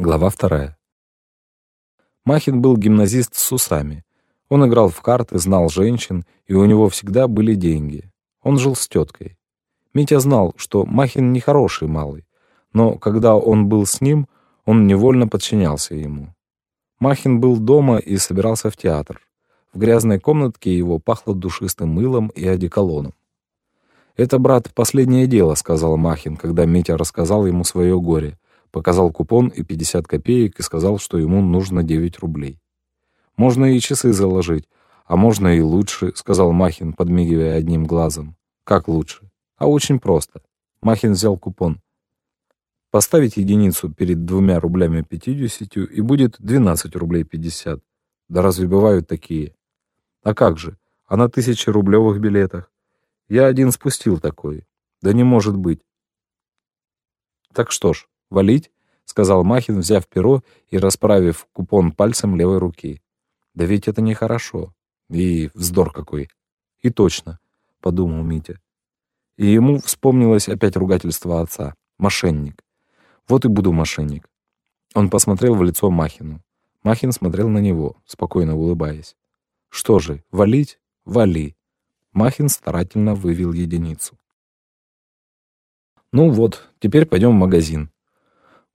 Глава вторая. Махин был гимназист с усами. Он играл в карты, знал женщин, и у него всегда были деньги. Он жил с теткой. Митя знал, что Махин нехороший малый, но когда он был с ним, он невольно подчинялся ему. Махин был дома и собирался в театр. В грязной комнатке его пахло душистым мылом и одеколоном. «Это, брат, последнее дело», — сказал Махин, когда Митя рассказал ему свое горе показал купон и 50 копеек и сказал, что ему нужно 9 рублей. «Можно и часы заложить, а можно и лучше», — сказал Махин, подмигивая одним глазом. «Как лучше?» «А очень просто». Махин взял купон. «Поставить единицу перед двумя рублями пятидесятью, и будет 12 рублей 50. Да разве бывают такие?» «А как же? А на тысячи рублевых билетах?» «Я один спустил такой». «Да не может быть». «Так что ж, «Валить?» — сказал Махин, взяв перо и расправив купон пальцем левой руки. «Да ведь это нехорошо. И вздор какой!» «И точно», — подумал Митя. И ему вспомнилось опять ругательство отца. «Мошенник. Вот и буду мошенник». Он посмотрел в лицо Махину. Махин смотрел на него, спокойно улыбаясь. «Что же, валить? Вали!» Махин старательно вывел единицу. «Ну вот, теперь пойдем в магазин.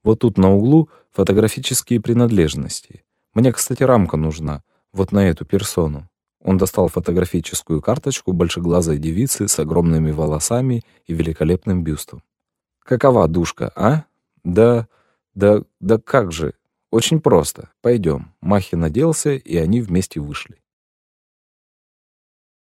Вот тут на углу фотографические принадлежности. Мне, кстати, рамка нужна. Вот на эту персону. Он достал фотографическую карточку большеглазой девицы с огромными волосами и великолепным бюстом. Какова душка, а? Да, да, да как же? Очень просто. Пойдем. Махи наделся, и они вместе вышли.